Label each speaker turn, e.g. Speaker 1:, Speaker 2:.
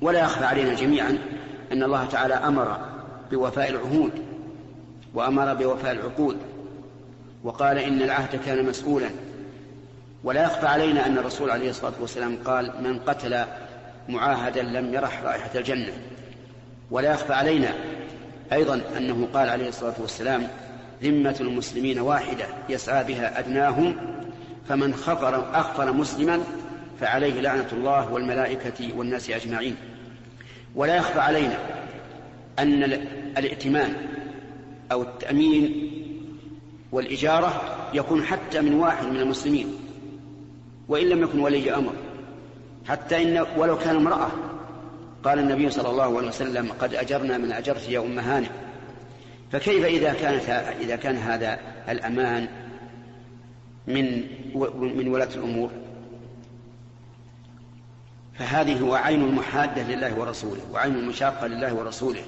Speaker 1: ولا يخفى علينا جميعا أن الله تعالى أمر بوفاء العهود وأمر بوفاء العقود وقال إن العهد كان مسؤولا. ولا يخفى علينا أن الرسول عليه الصلاة والسلام قال من قتل معاهدا لم يرح رائحة الجنة. ولا يخفى علينا أيضا أنه قال عليه الصلاة والسلام ذمة المسلمين واحدة يسعى بها أدناهم فمن خفر أخفر مسلما فعليه لعنة الله والملائكة والناس أجمعين. ولا يخفى علينا أن الائتمان أو التأمين والإجارة يكون حتى من واحد من المسلمين وإن لم يكن ولي أمر. حتى إن ولو كان امرأة قال النبي صلى الله عليه وسلم قد أجرنا من أجرت يا أم هانئ فكيف إذا كانت إذا كان هذا الأمان من من ولاة الأمور؟ فهذه هو عين المحادة لله ورسوله وعين المشاقة لله ورسوله.